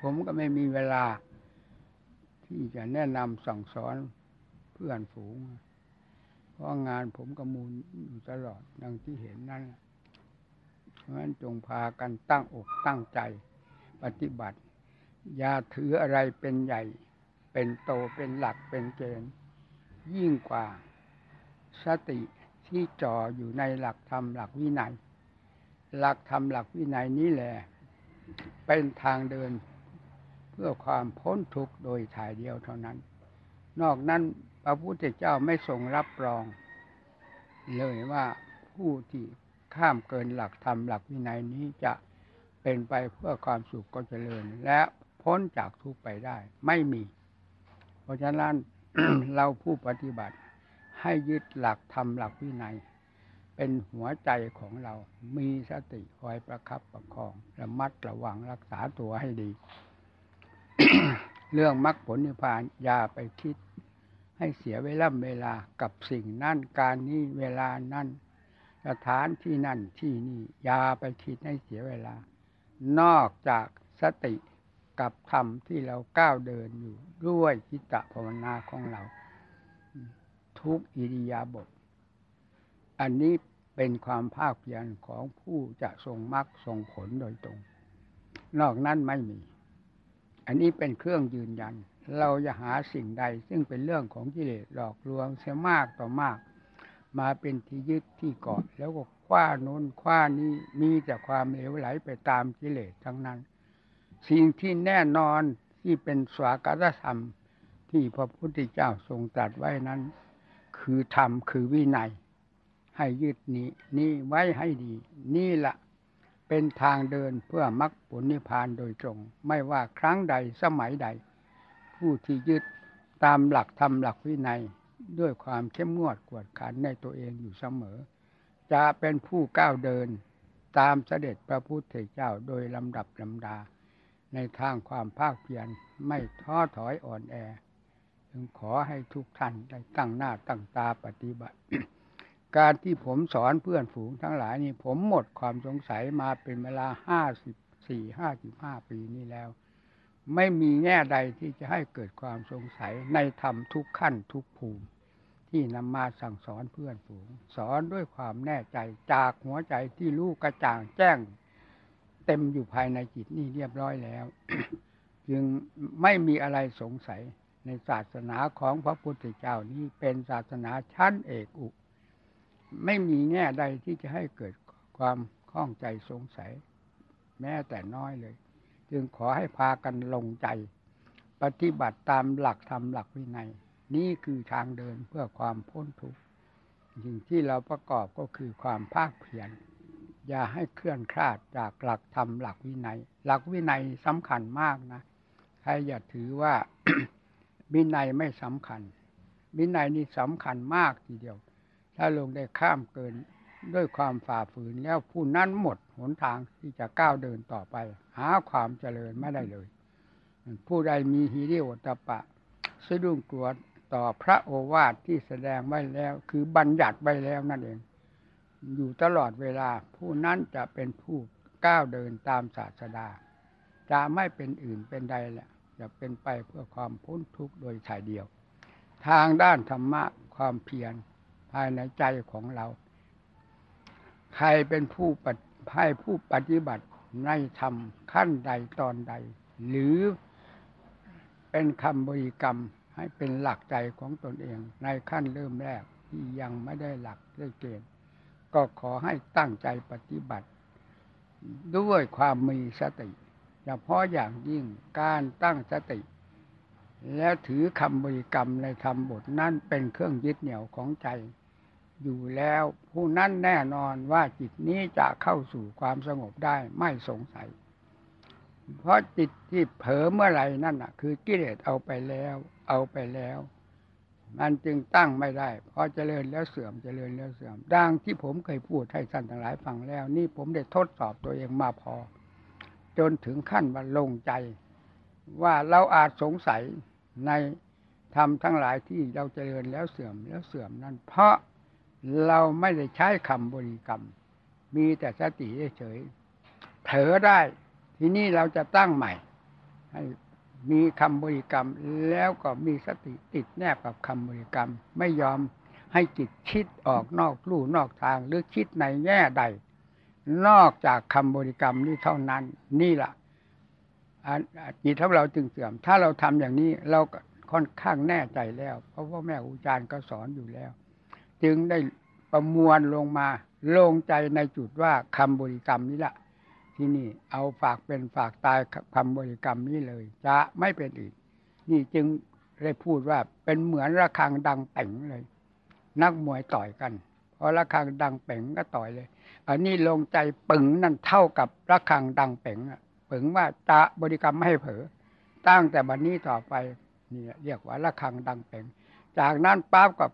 ผมก็ไม่มีเวลา ที่จะแนะนำสั่งสอนเพื่อนฝูง เพราะงานผมก็มูลอยู่ตลอดดังที่เห็นนั่นเพราะฉะนั้นจงพากันตั้งอกตั้งใจปฏิบัติ อย่าถืออะไรเป็นใหญ่ เป็นโตเป็นหลักเป็นเกณฑ์ยิ่งกว่าสติที่จ่ออยู่ในหลักธรรมหลักวินัย หลักธรรมหลักวินัยนี้แหละ เป็นทางเดิน เพื่อความพ้นทุกข์โดยถ่ายเดียวเท่านั้น นอกนั้นพระพุทธเจ้าไม่ทรงรับรอง เลยว่าผู้ที่ข้ามเกินหลักธรรมหลักวินัยนี้จะเป็นไปเพื่อความสุขก็เจริญ และพ้นจากทุกข์ไปได้ ไม่มี เพราะฉะนั้นเราผู้ปฏิบัติให้ยึดหลักธรรมหลักวินัย เป็นหัวใจของเรา มีสติคอยประคับประคอง ระมัดระวังรักษาตัวให้ดี เรื่องมรรคผลนิพพานอย่าไปคิด ให้เสียเวลาเวลากับสิ่งนั่นการนี้เวลานั่นสถานที่นั่นที่นี่อย่าไปคิดให้เสียเวลา นอกจากสติกับธรรมที่เราก้าวเดินอยู่ด้วยจิตตภาวนาของเรา ทุกอิริยาบถอันนี้เป็นความภาคเพียรของผู้จะทรงมรรคทรงผลโดยตรง นอกนั้นไม่มี อันนี้เป็นเครื่องยืนยัน เราจะหาสิ่งใด ซึ่งเป็นเรื่องของกิเลสหลอกลวงเสียมากต่อมาก มาเป็นที่ยึดที่เกาะแล้วก็คว้าโน้นคว้านี้มีแต่ความเหลวไหลไปตามกิเลสทั้งนั้น สิ่งที่แน่นอนที่เป็นสวากรธรรมที่พระพุทธเจ้าทรงตรัสไว้นั้น คือธรรมคือวินัย ให้ยึดนี้นี่ไว้ให้ดี นี่แหละ เป็นทางเดินเพื่อมรรคผลนิพพานโดยตรง ไม่ว่าครั้งใดสมัยใด ผู้ที่ยึดตามหลักธรรมหลักวินัยด้วยความเข้มงวดกวดขันในตัวเองอยู่เสมอ จะเป็นผู้ก้าวเดินตามเสด็จพระพุทธเจ้าโดยลำดับลำดา ในทางความภาคเพียรไม่ท้อถอยอ่อนแอ จึงขอให้ทุกท่านได้ตั้งหน้าตั้งตาปฏิบัติ การที่ผมสอนเพื่อนฝูงทั้งหลายนี่ ผมหมดความสงสัยมาเป็นเวลาห้าสิบสี่ห้าสิบห้าปีนี้แล้ว ไม่มีแง่ใดที่จะให้เกิดความสงสัยในธรรมทุกขั้นทุกภูมิ ที่นำมาสั่งสอนเพื่อนฝูง สอนด้วยความแน่ใจจากหัวใจที่รู้กระจ่างแจ้ง เต็มอยู่ภายในจิตนี่เรียบร้อยแล้ว จึงไม่มีอะไรสงสัยในศาสนาของพระพุทธเจ้านี้เป็นศาสนาชั้นเอกอุ ไม่มีแง่ใดที่จะให้เกิดความข้องใจสงสัย แม้แต่น้อยเลย จึงขอให้พากันลงใจ ปฏิบัติตามหลักธรรมหลักวินัย นี่คือทางเดินเพื่อความพ้นทุกข์สิ่งที่เราประกอบก็คือความภาคเพียรอย่าให้เคลื่อนคลาดจากหลักธรรมหลักวินัย หลักวินัยสำคัญมากนะใครอย่าถือว่าวินัยไม่สำคัญวินัยนี่สำคัญมากทีเดียว ถ้าลงได้ข้ามเกินด้วยความฝ่าฝืนแล้วผู้นั้นหมดหนทางที่จะก้าวเดินต่อไป หาความเจริญไม่ได้เลย ผู้ใดมีฮิริโอตปะสะดุ้งกลัวต่อพระโอวาทที่แสดงไว้แล้ว คือบัญญัติไว้แล้วนั่นเอง อยู่ตลอดเวลาผู้นั้นจะเป็นผู้ก้าวเดินตามศาสดา จะไม่เป็นอื่นเป็นใดแหละจะเป็นไปเพื่อความพ้นทุกข์โดยถ่ายเดียว ทางด้านธรรมะความเพียร ภายในใจของเรา ใครเป็นผู้ปให้ผู้ปฏิบัติในธรรมขั้นใดตอนใด หรือเป็นคำบริกรรมให้เป็นหลักใจของตนเอง ในขั้นเริ่มแรกที่ยังไม่ได้หลักได้เกณฑ์ก็ขอให้ตั้งใจปฏิบัติ ด้วยความมีสติเฉพาะอย่างยิ่งการตั้งสติ แล้วถือคำบริกรรมในธรรมบทนั้นเป็นเครื่องยึดเหนี่ยวของใจ อยู่แล้วผู้นั้นแน่นอนว่าจิตนี้จะเข้าสู่ความสงบได้ไม่สงสัย เพราะจิตที่เผลอเมื่อไหร่นั่นน่ะ คือกิเลสเอาไปแล้ว เอาไปแล้ว มันจึงตั้งไม่ได้พอเจริญแล้วเสื่อมเจริญแล้วเสื่อมดังที่ผมเคยพูดให้ท่านทั้งหลายฟังแล้ว นี่ผมได้ทดสอบตัวเองมาพอ จนถึงขั้นว่าลงใจ ว่าเราอาจสงสัย ในธรรมทั้งหลายที่เราเจริญแล้วเสื่อมแล้วเสื่อมนั้น เพราะเราไม่ได้ใช้คำบริกรรม มีแต่สติเฉยเผลอได้ ทีนี้เราจะตั้งใหม่ ให้มีคำบริกรรมแล้วก็มีสติติดแนบกับคำบริกรรม ไม่ยอมให้จิตคิดออกนอกลู่นอกทางหรือคิดในแง่ใด นอกจากคำบริกรรมนี้เท่านั้น นี่แหละ จิตของเราจึงเสื่อม ถ้าเราทำอย่างนี้เราก็ค่อนข้างแน่ใจแล้ว เพราะว่าแม่อุจารย์ก็สอนอยู่แล้ว จึงได้ประมวลลงมาลงใจในจุดว่าคำบริกรรมนี้แหละที่นี่เอาฝากเป็นฝากตายคำบริกรรมนี้เลย จะไม่เป็นอีก นี่จึงได้พูดว่าเป็นเหมือนระฆังดังเป่งเลย นักมวยต่อยกันพอระฆังดังเป่งก็ต่อยเลย อันนี้ลงใจปึงนั่นเท่ากับระฆังดังเป่งอะ ปึงว่าจะบริกรรมไม่ให้เผลอตั้งแต่บันนี้ต่อไปนี่เรียกว่าระฆังดังเป่งจากนั้นปั๊บกับ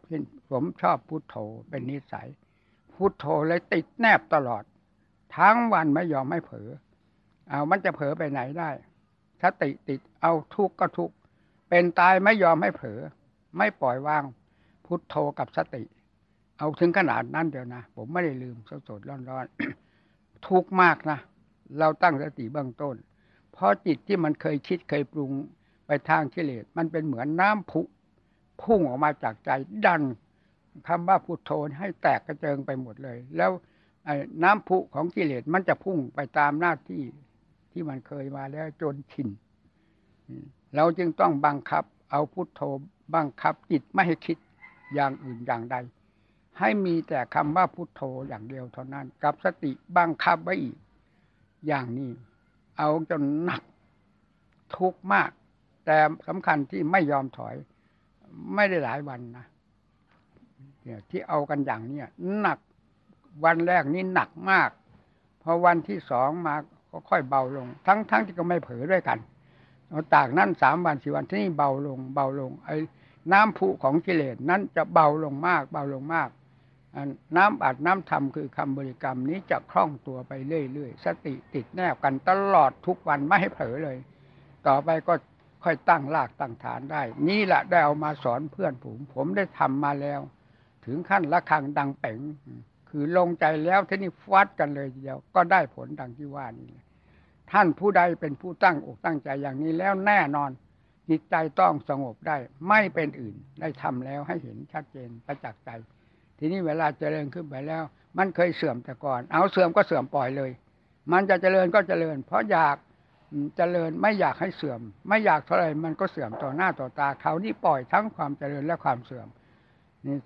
ผมชอบพุทโธเป็นนิสัย พุทโธเลยติดแนบตลอด ทั้งวันไม่ยอมไม่เผลอเอามันจะเผลอไปไหนได้สติติดเอาทุกข์ก็ทุกข์เป็นตายไม่ยอมให้เผลอไม่ปล่อยวาง พุทโธกับสติ เอาถึงขนาดนั้นเดียวนะ ผมไม่ได้ลืมสดสดร้อนร้อนทุกข์มากนะ เราตั้งสติเบื้องต้น เพราะจิตที่มันเคยคิดเคยปรุงไปทางกิเลสมันเป็นเหมือนน้ำผุพุ่งออกมาจากใจดันคำว่าพุทโธให้แตกกระเจิงไปหมดเลย แล้วน้ำผุของกิเลสมันจะพุ่งไปตามหน้าที่ที่มันเคยมาแล้วจนชินเราจึงต้องบังคับ เอาพุทโธบังคับจิตไม่ให้คิดอย่างอื่นอย่างใด ให้มีแต่คำว่าพุทโธอย่างเดียวเท่านั้น กับสติบังคับไว้อีก อย่างนี้ เอาจนหนักทุกข์มาก แต่สำคัญที่ไม่ยอมถอย ไม่ได้หลายวันนะเนี่ยที่เอากันอย่างเนี้ยหนักวันแรกนี่หนักมาก พอวันที่สองมาก็ค่อยเบาลง ทั้งทั้งที่ก็ไม่เผลอด้วยกันเอาตากนั้นสามวันสี่วันที่นี่เบาลง เบาลง ไอ้น้ำผุของกิเลสนั้นจะเบาลงมาก เบาลงมาก น้ำอัดน้ำทำคือคำบริกรรมนี้จะคล่องตัวไปเรื่อยๆ สติติดแนบกันตลอดทุกวันไม่ให้เผลอเลย ต่อไปก็ค่อยตั้งรากตั้งฐานได้ นี่แหละได้เอามาสอนเพื่อนผม ผมได้ทำมาแล้ว ถึงขั้นละคังดังเป่งคือลงใจแล้วที่นี้ฟัดกันเลยทีเดียว ก็ได้ผลดังที่ว่านี่ท่านผู้ใดเป็นผู้ตั้งอกตั้งใจอย่างนี้แล้วแน่นอนจิตใจต้องสงบได้ ไม่เป็นอื่นได้ทำแล้วให้เห็นชัดเจนประจักษ์ใจ ทีนี้เวลาเจริญขึ้นไปแล้ว มันเคยเสื่อมแต่ก่อน เอาเสื่อมก็เสื่อมปล่อยเลย มันจะเจริญก็เจริญ เพราะอยากเจริญไม่อยากให้เสื่อม ไม่อยากเท่าไรมันก็เสื่อมต่อหน้าต่อตาเขานี่ปล่อยทั้งความเจริญและความเสื่อม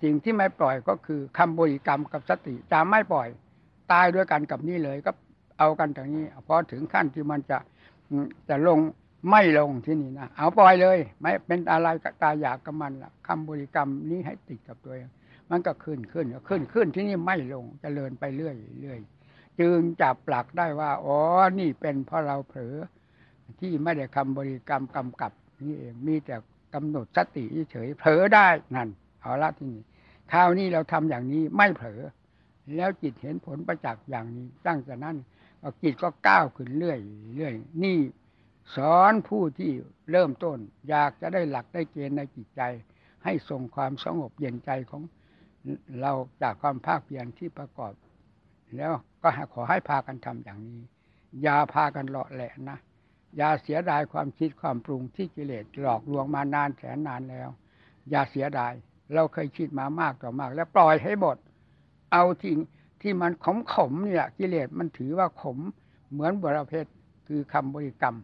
สิ่งที่ไม่ปล่อยก็คือคำบริกรรมกับสติจะไม่ปล่อยตายด้วยกันกับนี่เลยก็เอากันอย่างนี้พอถึงขั้นที่มันจะจะลงไม่ลงที่นี่นะเอาปล่อยเลย ไม่เป็นอะไรกับตาอยากกับมันละคำบริกรรมนี้ให้ติดกับตัวเอง มันก็ขึ้นขึ้นขึ้นขึ้นที่นี่ไม่ลงจเจริญไปเรื่อยเรื่อยจึงจับปลักได้ว่า อ๋อ นี่เป็นเพราะเราเผลอที่ไม่ได้คำบริกรรมกำกับ นี่เองมีแต่กำหนดสติเฉยเผลอได้นั่นเอาละที่นี่คราวนี้เราทำอย่างนี้ไม่เผลอแล้วจิตเห็นผลประจักษ์อย่างนี้ตั้งแต่นั้นจิตก็ก้าวขึ้นเรื่อยเรื่อยนี่สอนผู้ที่เริ่มต้น อยากจะได้หลักได้เกณฑ์ในจิตใจ ให้ทรงความสงบเย็นใจของ เราจากความภาคเพียรที่ประกอบ แล้วก็ขอให้พากันทำอย่างนี้ อย่าพากันเลาะแหละนะ อย่าเสียดายความคิดความปรุงที่กิเลสหลอกลวงมานานแสนนานแล้ว อย่าเสียดาย เราเคยคิดมามากต่อมาก แล้วปล่อยให้หมด เอาที่ที่มันขมขมเนี่ยกิเลสมันถือว่าขมเหมือนบรเพชคือคำบริกรรม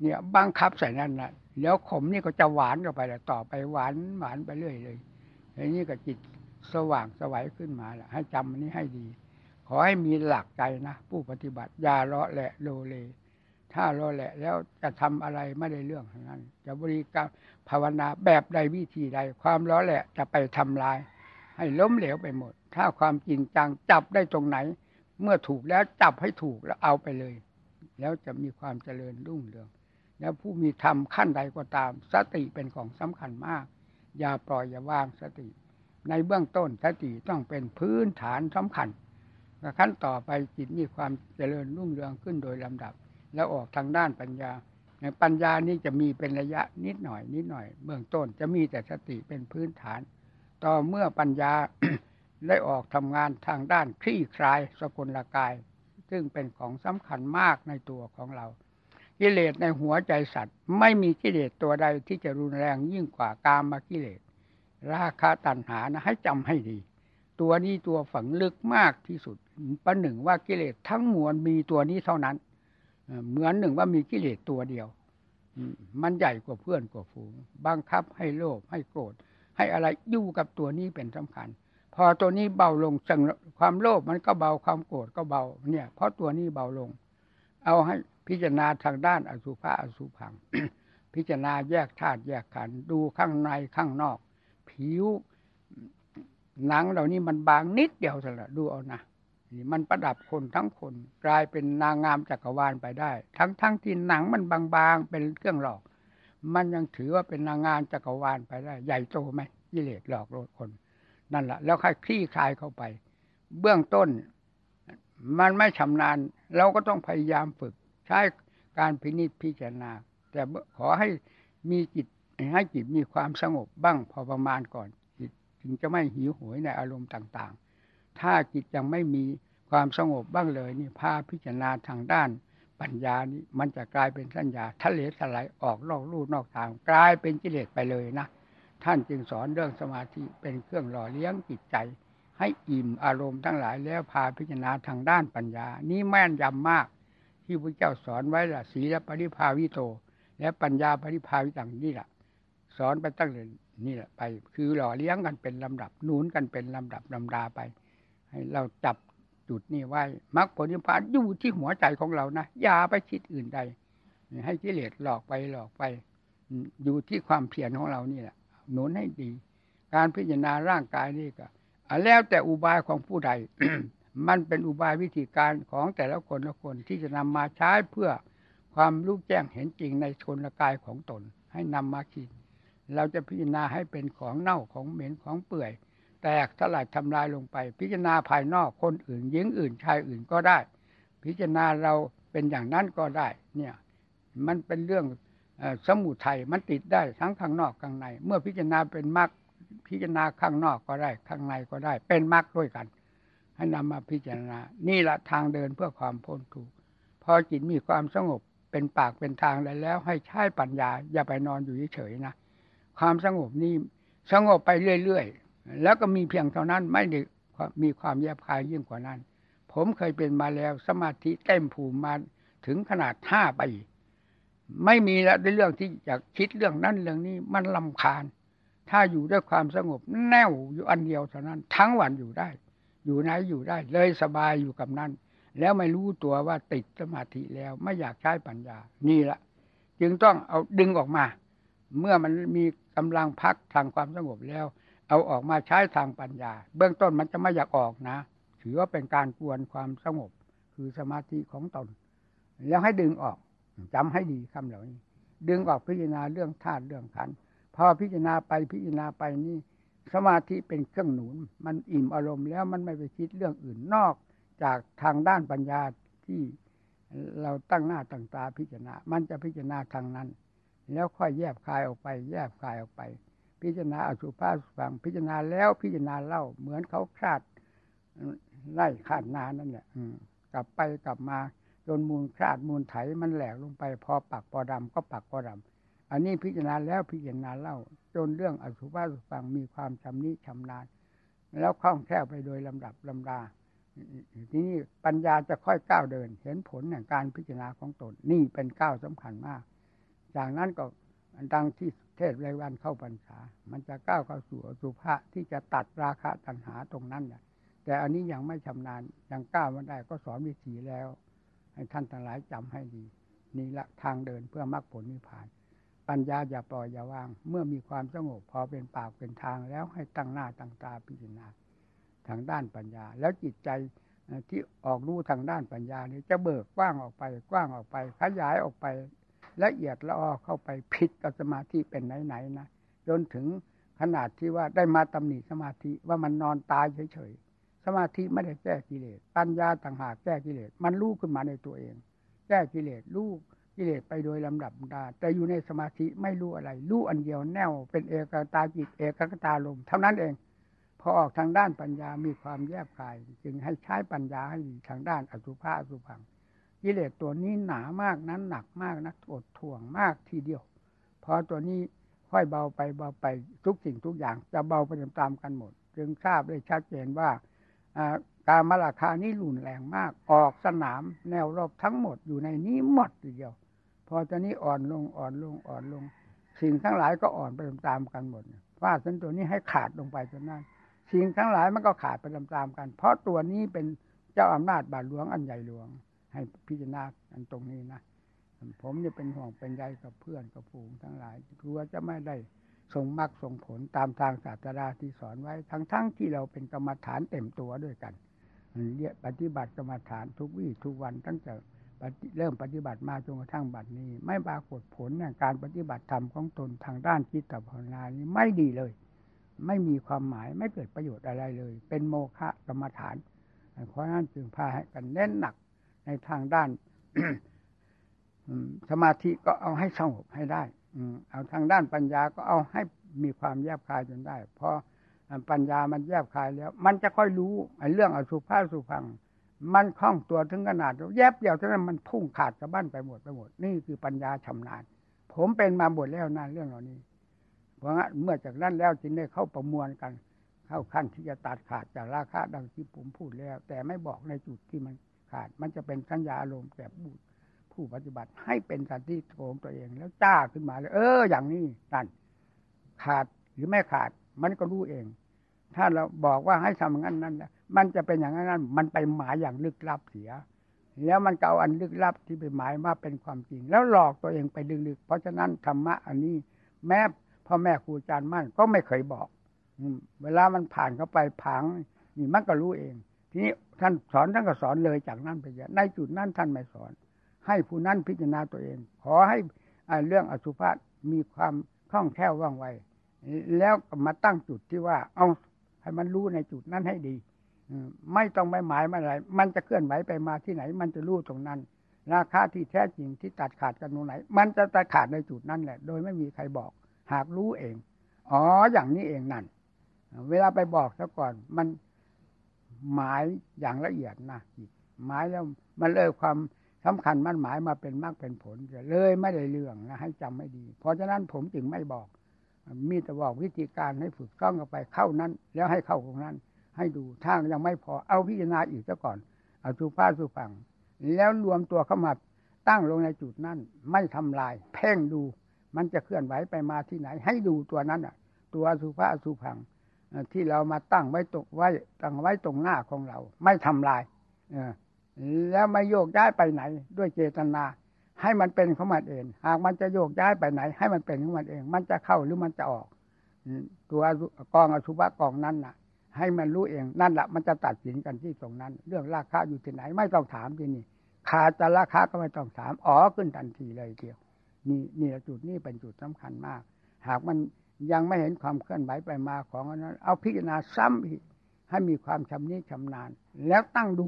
เนี่ยบังคับใส่นั่นนะแล้วขมนี่ก็จะหวานเข้าไปแล้วต่อไปหวานหวานไปเรื่อยเลยอันนี้ก็จิต สว่างสวัยขึ้นมาแหละให้จำอันนี้ให้ดี ขอให้มีหลักใจนะผู้ปฏิบัติอย่าเลาะแหละโลเล ถ้าเลาะแหละแล้วจะทำอะไรไม่ได้เรื่องทั้งนั้น จะบริกรรมภาวนาแบบใดวิธีใด ความเลาะแหละจะไปทำลาย ให้ล้มเหลวไปหมด ถ้าความจริงจังจับได้ตรงไหน เมื่อถูกแล้วจับให้ถูกแล้วเอาไปเลย แล้วจะมีความเจริญรุ่งเรืองแล้วผู้มีธรรมขั้นใดก็ตาม สติเป็นของสำคัญมาก อย่าปล่อยอย่าวางสติ ในเบื้องต้นสติต้องเป็นพื้นฐานสำคัญขั้นต่อไปจิตมีความเจริญรุ่งเรืองขึ้นโดยลำดับ แล้วออกทางด้านปัญญาในปัญญานี้จะมีเป็นระยะนิดหน่อย นิดหน่อย เบื้องต้นจะมีแต่สติเป็นพื้นฐาน ต่อเมื่อปัญญาได้ออกทำงานทางด้านคลี่คลายสกุลกาย ซึ่งเป็นของสำคัญมากในตัวของเรา กิเลสในหัวใจสัตว์ ไม่มีกิเลสตัวใดที่จะรุนแรงยิ่งกว่ากามมากิเลส ราคะตัณหานะให้จำให้ดี ตัวนี้ตัวฝังลึกมากที่สุดประหนึ่งว่ากิเลสทั้งมวลมีตัวนี้เท่านั้นเหมือนหนึ่งว่ามีกิเลสตัวเดียวมันใหญ่กว่าเพื่อนกว่าฝูงบังคับให้โลภให้โกรธให้อะไรอยู่กับตัวนี้เป็นสำคัญ พอตัวนี้เบาลงความโลภมันก็เบาความโกรธก็เบาเนี่ย เพราะตัวนี้เบาลง เอาให้พิจารณาทางด้านอสุภะอสุพัง พิจารณาแยกธาตุแยกขันธ์ดูข้างในข้างนอก ผิว หนังเหล่านี้มันบางนิดเดียวเท่านั้นดูเอานะนี่มันประดับคนทั้งคน กลายเป็นนางงามจักรวาลไปได้ ทั้งทั้งที่หนังมันบางๆเป็นเครื่องหลอก มันยังถือว่าเป็นนางงามจักรวาลไปได้ ใหญ่โตไหมกิเลสหลอกลวงคน นั่นแหละแล้วค่อยคลี่คลายเข้าไป เบื้องต้น มันไม่ชำนาญ เราก็ต้องพยายามฝึก ใช้การพินิจพิจารณา แต่ขอให้มีจิต ให้จิตมีความสงบบ้างพอประมาณก่อน จิตถึงจะไม่หิวโหยในอารมณ์ต่างๆ ถ้าจิตยังไม่มีความสงบบ้างเลยนี่พาพิจารณาทางด้านปัญญานี้มันจะกลายเป็นสัญญาทะเลสลายออกนอกลู่นอกทาง กลายเป็นกิเลสไปเลยนะ ท่านจึงสอนเรื่องสมาธิเป็นเครื่องหล่อเลี้ยงจิตใจ ให้อิ่มอารมณ์ทั้งหลายแล้วพาพิจารณาทางด้านปัญญา นี้แม่นยำมาก ที่พระเจ้าสอนไว้ละศีลปริภาวิโต และปัญญาปริภาวิตังนี่แหละ สอนไปตั้งเลยนี่แหละไป คือหล่อเลี้ยงกันเป็นลำดับหนุนกันเป็นลำดับลำดาไป ให้เราจับจุดนี้ไว้มรรคผลนิพพานอยู่ที่หัวใจของเรานะอย่าไปคิดอื่นใด ให้กิเลสหลอกไปหลอกไป อยู่ที่ความเพียรของเรานี่แหละหนุนให้ดี การพิจารณาร่างกายนี่ก็แล้วแต่อุบายของผู้ใด มันเป็นอุบายวิธีการของแต่ละคนละคนที่จะนำมาใช้เพื่อความรู้แจ้งเห็นจริงในชนละกายของตน ให้นำมาคิด เราจะพิจารณาให้เป็นของเน่าของเหม็นของเปื่อย แตกสลายทำลายลงไป พิจารณาภายนอกคนอื่นหญิงอื่นชายอื่นก็ได้ พิจารณาเราเป็นอย่างนั้นก็ได้ เนี่ย มันเป็นเรื่องสมุทัยมันติดได้ทั้งข้างนอกข้างใน เมื่อพิจารณาเป็นมรรคพิจารณาข้างนอกก็ได้ ข้างในก็ได้ เป็นมรรคด้วยกัน ให้นำมาพิจารณา นี่แหละทางเดินเพื่อความพ้นทุกข์พอจิตมีความสงบเป็นปากเป็นทางแล้วแล้วให้ใช้ปัญญา อย่าไปนอนอยู่เฉยๆนะ ความสงบนี่สงบไปเรื่อยๆ แล้วก็มีเพียงเท่านั้นไม่ได้มีความแยบคายยิ่งกว่านั้น ผมเคยเป็นมาแล้วสมาธิเต็มภูมิมาถึงขนาดห้าปีไม่มีแล้วในเรื่องที่อยากคิดเรื่องนั้นเรื่องนี้มันลำคาญ ถ้าอยู่ด้วยความสงบแน่วอยู่อันเดียวเท่านั้น ทั้งวันอยู่ได้ อยู่ไหนอยู่ได้ เลยสบายอยู่กับนั้น แล้วไม่รู้ตัวว่าติดสมาธิแล้วไม่อยากใช้ปัญญา นี่ละจึงต้องเอาดึงออกมา เมื่อมันมี กำลังพักทางความสงบแล้ว เอาออกมาใช้ทางปัญญา เบื้องต้นมันจะไม่อยากออกนะ ถือว่าเป็นการกวนความสงบ คือสมาธิของตน แล้วให้ดึงออกจำให้ดีคำเหล่านี้ ดึงออกพิจารณาเรื่องธาตุเรื่องขันพอพิจารณาไปพิจารณาไปนี่สมาธิเป็นเครื่องหนุน มันอิ่มอารมณ์แล้วมันไม่ไปคิดเรื่องอื่นนอก จากทางด้านปัญญาที่เราตั้งหน้าตั้งตาพิจารณา มันจะพิจารณาทางนั้น แล้วค่อยแยบคายออกไป แยบคายออกไป พิจารณาอสุภาสุฟัง พิจารณาแล้วพิจารณาเล่าเหมือนเขาคาดไล่คาดนานั่นแหละกลับไปกลับมาจนมูลคาดมูลไถมันแหลกลงไป พอปักปอดำก็ปักปอดำอันนี้พิจารณาแล้วพิจารณาเล่า จนเรื่องอสุภาสุฟังมีความชำนิชำนาญแล้วคล่องแคล่วไปโดยลำดับลำดาทีนี้ปัญญาจะค่อยก้าวเดิน เห็นผลแห่งการพิจารณาของตนนี่เป็นก้าวสำคัญมาก จากนั้นก็ดังที่เทศรายวันเข้าปัญษา มันจะก้าวเข้าสู่สุภะที่จะตัดราคะตัณหาตรงนั้นเนี่ยแต่อันนี้ยังไม่ชำนาญยังก้าวไม่ได้ก็สอนวิธีแล้ว ให้ท่านทั้งหลายจำให้ดี นี่ละทางเดินเพื่อมรรคผลนิพพาน ปัญญาอย่าปล่อยอย่าวาง เมื่อมีความสงบพอเป็นปากเป็นทางแล้วให้ตั้งหน้าตั้งตาพิจารณาทางด้านปัญญา แล้วจิตใจที่ออกรู้ทางด้านปัญญานี้จะเบิกกว้างออกไปกว้างออกไป ขยายออกไป ละเอียดละออเข้าไปผิดกับสมาธิเป็นไหนๆนะจนถึงขนาดที่ว่าได้มาตำหนิสมาธิว่ามันนอนตายเฉยๆสมาธิไม่ได้แก้กิเลสปัญญาต่างหากแก้กิเลสมันรู้ขึ้นมาในตัวเอง แก้กิเลสรู้กิเลสไปโดยลำดับดา แต่อยู่ในสมาธิไม่รู้อะไร รู้อันเดียวแน่วเป็นเอกตาจิตเอกกตาลมเท่านั้นเองพอออกทางด้านปัญญามีความแยบคาย จึงให้ใช้ปัญญาให้ทางด้านอสุภะอสุพัง กิเลสตัวนี้หนามากนั้นหนักมากนะอดถ่วงมากทีเดียว พอตัวนี้ค่อยเบาไปเบาไปทุกสิ่งทุกอย่างจะเบาไปตามกันหมด จึงทราบได้ชัดเจนว่าการมาราคานี้รุนแรงมาก ออกสนามแนวรอบทั้งหมดอยู่ในนี้หมดทีเดียว พอตอนนี้อ่อนลงอ่อนลงอ่อนลง สิ่งทั้งหลายก็อ่อนไปตามกันหมดฟาดสันตัวนี้ให้ขาดลงไปจนนั้นสิ่งทั้งหลายมันก็ขาดไปตามๆกัน เพราะตัวนี้เป็นเจ้าอำนาจบาทหลวงอันใหญ่หลวง ให้พิจารณาอันตรงนี้นะผมจะเป็นห่วงเป็นใยกับเพื่อนกับผูงทั้งหลายกลัวจะไม่ได้ส่งมรรคส่งผลตามทางศาสตราที่สอนไว้ ทั้งๆทที่เราเป็นกรรมฐานเต็มตัวด้วยกันเรียปฏิบัติกรรมฐานทุกวี่ทุกวันตั้งแต่เริ่มปฏิบัติมาจนกระทั่งบัดนี้ ไม่ปรากฏผลในการปฏิบัติธรรมของตนทางด้านจิตภาวนานี้ไม่ดีเลย ไม่มีความหมายไม่เกิดประโยชน์อะไรเลย เป็นโมฆะกรรมฐานเพราะนั้นจึงพาให้กันเน้นหนัก ในทางด้านสมาธิก็เอาให้สงบให้ได้เอาทางด้านปัญญาก็เอาให้มีความแยบคายจนได้พอปัญญามันแยบคายแล้ว มันจะค่อยรู้ไอ้เรื่องอสุภาสุพัง มันคล่องตัวถึงขนาดแยบเดียวเท่านั้นมันพุ่งขาดสะบั้นไปหมดไปหมด นี่คือปัญญาชำนาญ ผมเป็นมาบทแล้วนานเรื่องเหล่านี้ เพราะงั้นเมื่อจากนั้นแล้วจึงได้เข้าประมวลกัน เข้าขั้นที่จะตัดขาดจากราคาดังที่ผมพูดแล้ว แต่ไม่บอกในจุดที่มัน ขาด มันจะเป็นสัญญาอารมณ์แก่ผู้ผู้ปฏิบัติให้เป็นสันติโกมตัวเองแล้วจ้าขึ้นมาเลยเออ อย่างนี้นั่นขาดหรือไม่ขาด มันก็รู้เอง ถ้าเราบอกว่าให้ทำอย่างนั้นนั้นมันจะเป็นอย่างนั้น มันไปหมายอย่างลึกลับเสีย แล้วมันเก่าอันลึกลับที่ไปหมายมาเป็นความจริง แล้วหลอกตัวเองไปลึกๆเพราะฉะนั้นธรรมะอันนี้ แม้พ่อแม่ครูอาจารย์มั่นก็ไม่เคยบอกเวลามันผ่านเข้าไปผังนี่มันก็รู้เอง ทีนี้ท่านสอนท่านก็สอนเลยจากนั้นไปเยอะในจุดนั้นท่านไม่สอน ให้ผู้นั้นพิจารณาตัวเอง ขอให้เรื่องอสุภะมีความคล่องแคล่วว่องไวแล้วมาตั้งจุดที่ว่า เอาให้มันรู้ในจุดนั้นให้ดีไม่ต้องไปหมายมาอะไร มันจะเคลื่อนไหวไปมาที่ไหน มันจะรู้ตรงนั้น ราคาที่แท้จริงที่ตัดขาดกันตรงไหน มันจะตัดขาดในจุดนั้นแหละ โดยไม่มีใครบอก หากรู้เอง อ๋อ อย่างนี้เองนั่น เวลาไปบอกซะก่อน มัน หมายอย่างละเอียดนะหมายแล้วมันเลยความสำคัญมันหมายมาเป็นมากเป็นผลเลยไม่ได้เรื่องนะให้จำไม่ดี เพราะฉะนั้นผมจึงไม่บอก มีแต่บอกวิธีการให้ฝึกต้องกันไปเข้านั้น แล้วให้เข้าตรงนั้น ให้ดูทายังไม่พอเอาพิจารณาอีกซะก่อน เอาสุภาพสุฟัง แล้วรวมตัวเข้ามาตั้งลงในจุดนั้น ไม่ทำลาย เพ่งดู มันจะเคลื่อนไหวไปมาที่ไหน ให้ดูตัวนั้นอะ ตัวสุภาสุพัง ที่เรามาตั้งไว้ตกไว้ตั้งไว้ตรงหน้าของเรา ไม่ทำลายแล้วไม่โยกย้ายไปไหน ด้วยเจตนา ให้มันเป็นของมันเอง หากมันจะโยกย้ายไปไหน ให้มันเป็นของมันเอง มันจะเข้าหรือมันจะออกตัวกองอสุภะกองนั้นน่ะ ให้มันรู้เองนั่นแหละมันจะตัดสินกันที่ตรงนั้น เรื่องราคาอยู่ที่ไหนไม่ต้องถามที่นี่ขาดจะราคาก็ไม่ต้องถามอ๋อขึ้นทันทีเลยเดียว นี่นี่จุดนี้เป็นจุดสำคัญมาก หากมัน ยังไม่เห็นความเคลื่อนไหวไปมาของอนั้น เอาพิจารณาซ้ำอีกให้มีความชำนิชำนาญ แล้วตั้งดู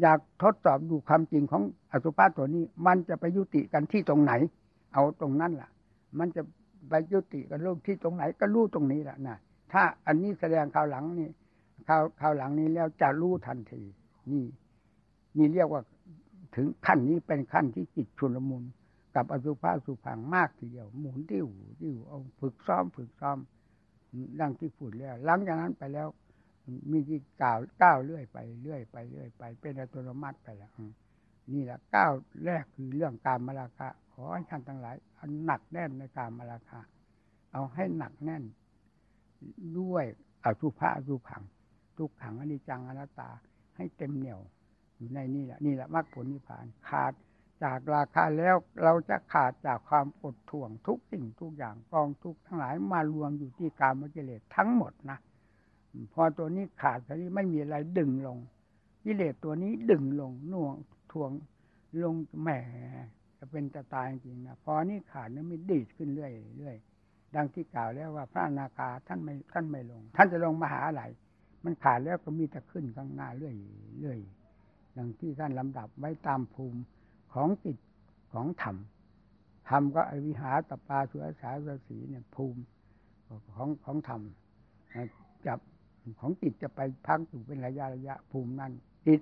อยากทดสอบดูความจริงของอสุภะตัวนี้ มันจะไปยุติกันที่ตรงไหน เอาตรงนั้นล่ะ มันจะไปยุติกันรูปที่ตรงไหนก็รู้ตรงนี้แหละนะถ้าอันนี้แสดงข่าวหลังนี่ข่าวข่าวหลังนี้แล้วจะรู้ทันที นี่ นี่เรียกว่าถึงขั้นนี้เป็นขั้นที่จิตชุลมุน กับอสุภะสุพังมากทีเดียว หมุนติ้วติ้วเอาฝึกซ้อมฝึกซ้อมดังที่พูดแล้วหลังจากนั้นไปแล้ว มีที่ก้าวก้าวเรื่อยไปเรื่อยไปเรื่อยไป เป็นอัตโนมัติไปแล้วนี่แหละก้าวแรกคือเรื่องการมาราคาขอให้ท่านทั้งหลายเอาหนักแน่นในการมาราคาเอาให้หนักแน่น ด้วยอสุภะอสุพัง ทุกขังอนิจจังอนัตตาให้เต็มเหนี่ยวอยู่ในนี่แหละนี่แหละมรรคผลนิพพานขาด จากราคาแล้วเราจะขาดจากความอดถ่วงทุกสิ่งทุกอย่างกองทุกทั้งหลายมารวมอยู่ที่การมกิเลสทั้งหมดนะพอตัวนี้ขาดตอนนี้ไม่มีอะไรดึงลงกิเลสตัวนี้ดึงลงน่วงถ่วงลงแหมจะเป็นจะตายจริงนะพอนี้ขาดนี่ไม่ดีดขึ้นเรื่อยเรื่อยดังที่กล่าวแล้วว่าพระนาคาท่านไม่ท่านไม่ลง ท่านจะลงมาหาอะไรมันขาดแล้วก็มีแต่ขึ้นข้างหน้าเรื่อยเรื่อยดังที่ท่านลำดับไว้ตามภูมิ ของจิตของธรรมธรรมก็อวิหารตปาสุรสาสสีเนี่ยภูมิของของธรรมจับของจิตจะไปพักอยู่เป็นระยะระยะภูมินั้นจิต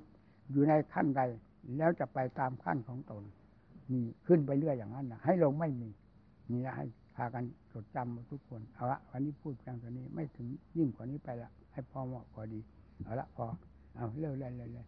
อยู่ในขั้นใด แล้วจะไปตามขั้นของตนนี่ขึ้นไปเรื่อยอย่างนั้นนะให้ลงไม่มีนี่นะให้พากันจดจำทุกคนเอาละวันนี้พูดเพียงเท่านี้ไม่ถึงยิ่งกว่านี้ไปละให้พอเหมาะพอดีเอาละพอเอาเร็วเลยเลยเลย